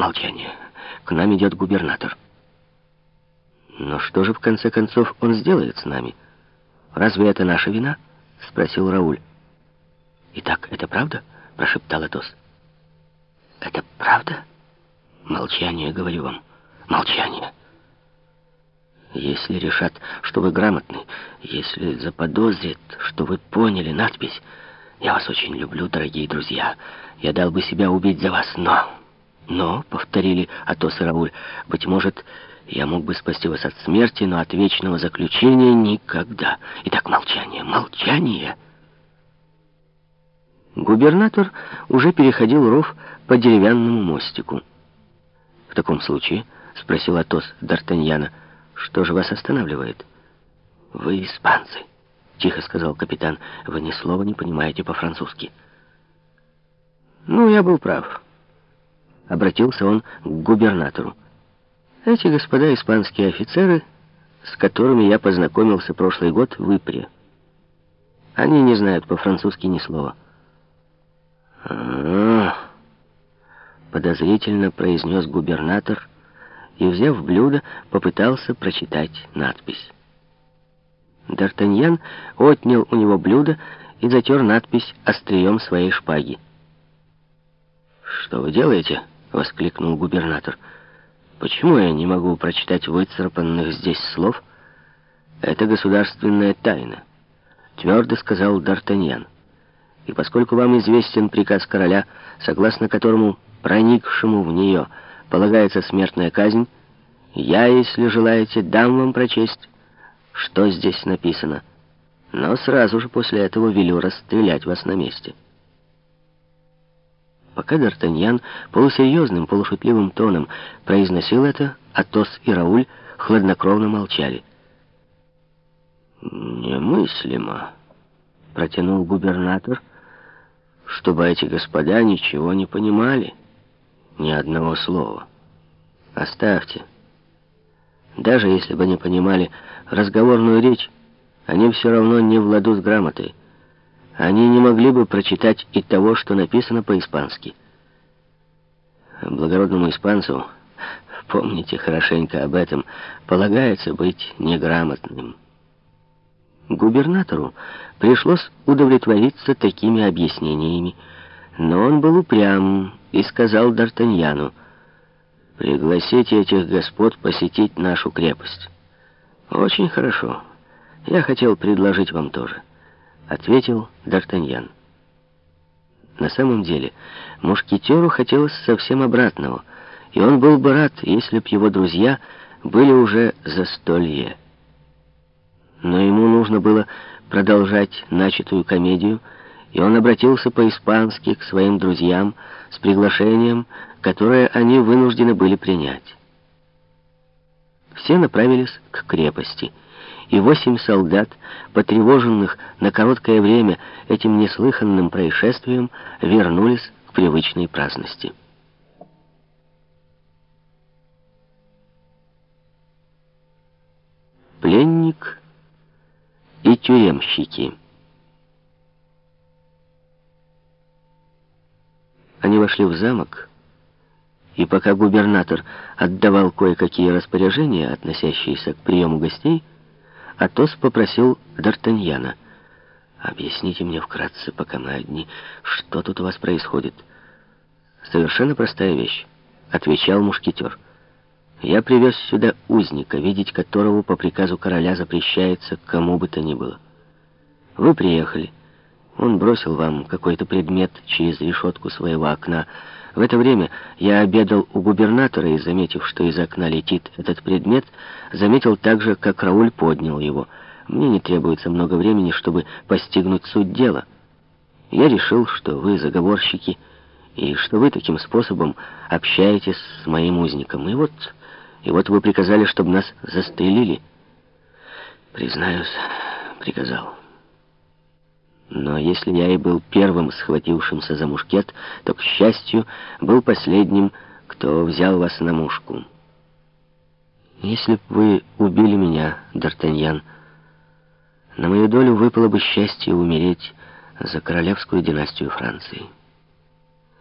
Молчание. К нам идет губернатор. Но что же, в конце концов, он сделает с нами? Разве это наша вина? Спросил Рауль. Итак, это правда? Прошептал Атос. Это правда? Молчание, говорю вам. Молчание. Если решат, что вы грамотны, если заподозрят, что вы поняли надпись, я вас очень люблю, дорогие друзья. Я дал бы себя убить за вас, но... Но, — повторили Атос и Рауль, — быть может, я мог бы спасти вас от смерти, но от вечного заключения никогда. Итак, молчание, молчание. Губернатор уже переходил ров по деревянному мостику. «В таком случае, — спросил Атос Д'Артаньяна, — что же вас останавливает?» «Вы испанцы», — тихо сказал капитан. «Вы ни слова не понимаете по-французски». «Ну, я был прав», — обратился он к губернатору. «Эти господа испанские офицеры, с которыми я познакомился прошлый год в Ипре, они не знают по-французски ни слова». Подозрительно произнес губернатор и, взяв блюдо, попытался прочитать надпись. Д'Артаньян отнял у него блюдо и затер надпись острием своей шпаги. «Что вы делаете?» — воскликнул губернатор. «Почему я не могу прочитать выцарапанных здесь слов? Это государственная тайна», — твердо сказал Д'Артаньян. «И поскольку вам известен приказ короля, согласно которому проникшему в нее полагается смертная казнь, я, если желаете, дам вам прочесть, что здесь написано, но сразу же после этого велю расстрелять вас на месте». Пока Д'Артаньян полусерьезным, полушутливым тоном произносил это, Атос и Рауль хладнокровно молчали. «Немыслимо», — протянул губернатор, — «чтобы эти господа ничего не понимали, ни одного слова. Оставьте. Даже если бы они понимали разговорную речь, они все равно не в ладу с грамотой. Они не могли бы прочитать и того, что написано по-испански. Благородному испанцу, помните хорошенько об этом, полагается быть неграмотным. Губернатору пришлось удовлетвориться такими объяснениями, но он был упрям и сказал Д'Артаньяну, «Пригласите этих господ посетить нашу крепость». «Очень хорошо. Я хотел предложить вам тоже» ответил Д'Артаньян. На самом деле, мушкетеру хотелось совсем обратного, и он был бы рад, если б его друзья были уже за столье. Но ему нужно было продолжать начатую комедию, и он обратился по-испански к своим друзьям с приглашением, которое они вынуждены были принять. Все направились к крепости — и восемь солдат, потревоженных на короткое время этим неслыханным происшествием, вернулись к привычной праздности. Пленник и тюремщики. Они вошли в замок, и пока губернатор отдавал кое-какие распоряжения, относящиеся к приему гостей, Атос попросил Д'Артаньяна. «Объясните мне вкратце, пока мы одни, что тут у вас происходит?» «Совершенно простая вещь», — отвечал мушкетер. «Я привез сюда узника, видеть которого по приказу короля запрещается кому бы то ни было. Вы приехали. Он бросил вам какой-то предмет через решетку своего окна, в это время я обедал у губернатора и, заметив, что из окна летит этот предмет, заметил также, как Рауль поднял его. Мне не требуется много времени, чтобы постигнуть суть дела. Я решил, что вы заговорщики, и что вы таким способом общаетесь с моим узником. И вот, и вот вы приказали, чтобы нас застрелили. Признаюсь, приказал. Но если я и был первым схватившимся за мушкет, то, к счастью, был последним, кто взял вас на мушку. Если бы вы убили меня, Д'Артаньян, на мою долю выпало бы счастье умереть за королевскую династию Франции».